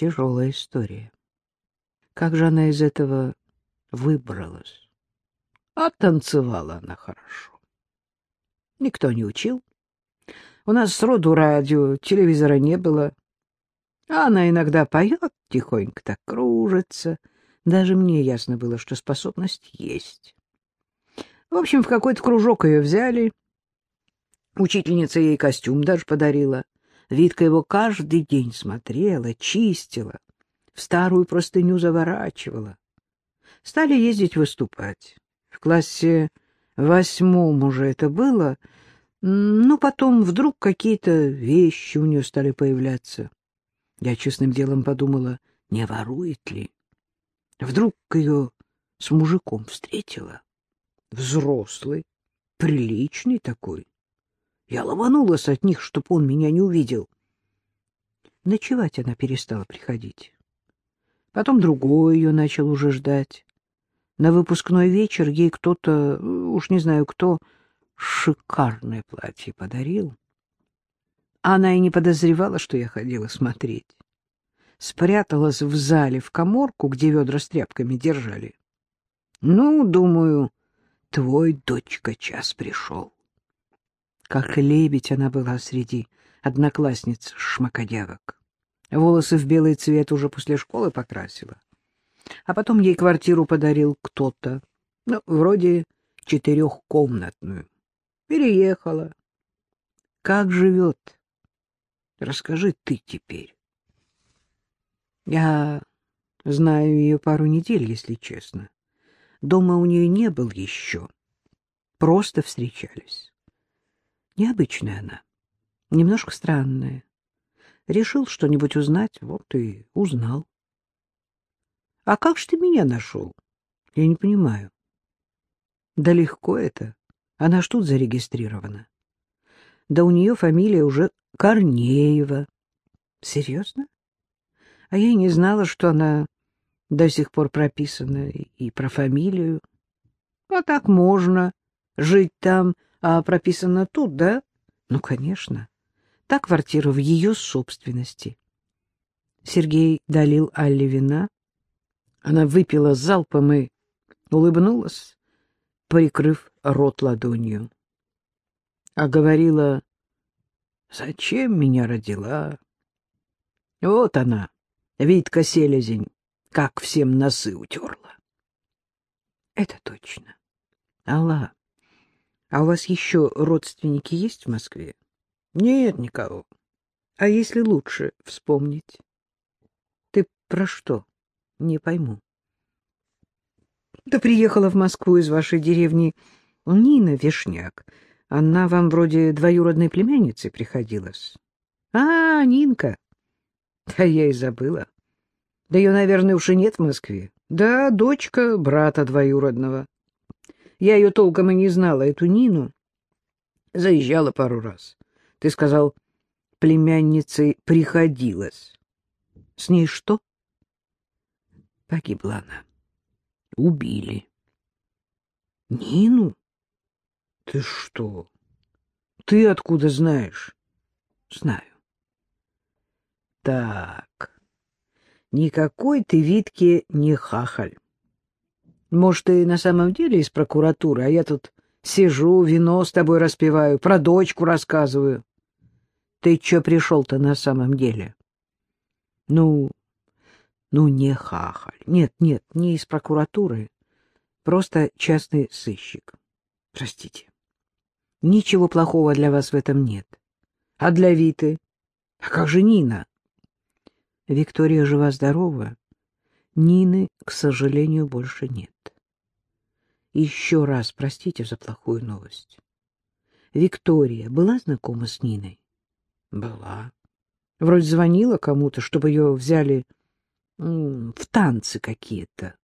Тяжелая история. Как же она из этого выбралась? А танцевала она хорошо. Никто не учил. У нас сроду радио, телевизора не было. А она иногда поет, тихонько так кружится. Даже мне ясно было, что способность есть. В общем, в какой-то кружок ее взяли. Учительница ей костюм даже подарила. Витка его каждый день смотрела, чистила, в старую простыню заворачивала. Стали ездить выступать. В классе восьмом уже это было, но потом вдруг какие-то вещи у нее стали появляться. Я честным делом подумала, не ворует ли. Вдруг ее с мужиком встретила. Взрослый, приличный такой. Я ломанулась от них, чтоб он меня не увидел. Ночевать она перестала приходить. Потом другой ее начал уже ждать. На выпускной вечер ей кто-то, уж не знаю кто, шикарное платье подарил. Она и не подозревала, что я ходила смотреть. Спряталась в зале в коморку, где ведра с тряпками держали. Ну, думаю, твой дочка час пришел. Как лебедь она была среди одноклассниц шмакодявок. Волосы в белый цвет уже после школы покрасила. А потом ей квартиру подарил кто-то, ну, вроде четырехкомнатную. Переехала. Как живет? Расскажи ты теперь. Я знаю ее пару недель, если честно. Дома у нее не был еще. Просто встречались. Необычная она, немножко странная. Решил что-нибудь узнать, вот и узнал. — А как же ты меня нашел? Я не понимаю. — Да легко это. Она ж тут зарегистрирована. Да у нее фамилия уже Корнеева. — Серьезно? А я и не знала, что она до сих пор прописана и про фамилию. А так можно жить там, а прописано тут, да? Ну, конечно. Та квартира в ее собственности. Сергей долил Алле вина. Она выпила залпом и улыбнулась, прикрыв рот ладонью. А говорила, зачем меня родила? Вот она, Витка Селезень, как всем носы утерла. Это точно. Алла, а у вас еще родственники есть в Москве? Нет никого. А если лучше вспомнить? Ты про что? Не пойму. Да приехала в Москву из вашей деревни Нина Вишняк. Она вам вроде двоюродной племянницей приходилась. А, Нинка. Да я и забыла. Да ее, наверное, уж и нет в Москве. Да, дочка брата двоюродного. Я ее толком и не знала, эту Нину. Заезжала пару раз. Ты сказал, племянницей приходилось. С ней что? Погибла она. Убили. Нину? Ты что? Ты откуда знаешь? Знаю. Так, никакой ты, Витке, не хахаль. Может, ты на самом деле из прокуратуры, а я тут сижу, вино с тобой распиваю, про дочку рассказываю. Ты чё пришел-то на самом деле? Ну, ну не хахаль. Нет, нет, не из прокуратуры. Просто частный сыщик. Простите. Ничего плохого для вас в этом нет. А для Виты? А как же Нина? Виктория жива-здорова. Нины, к сожалению, больше нет. Еще раз простите за плохую новость. Виктория была знакома с Ниной? Была. Вроде звонила кому-то, чтобы ее взяли в танцы какие-то.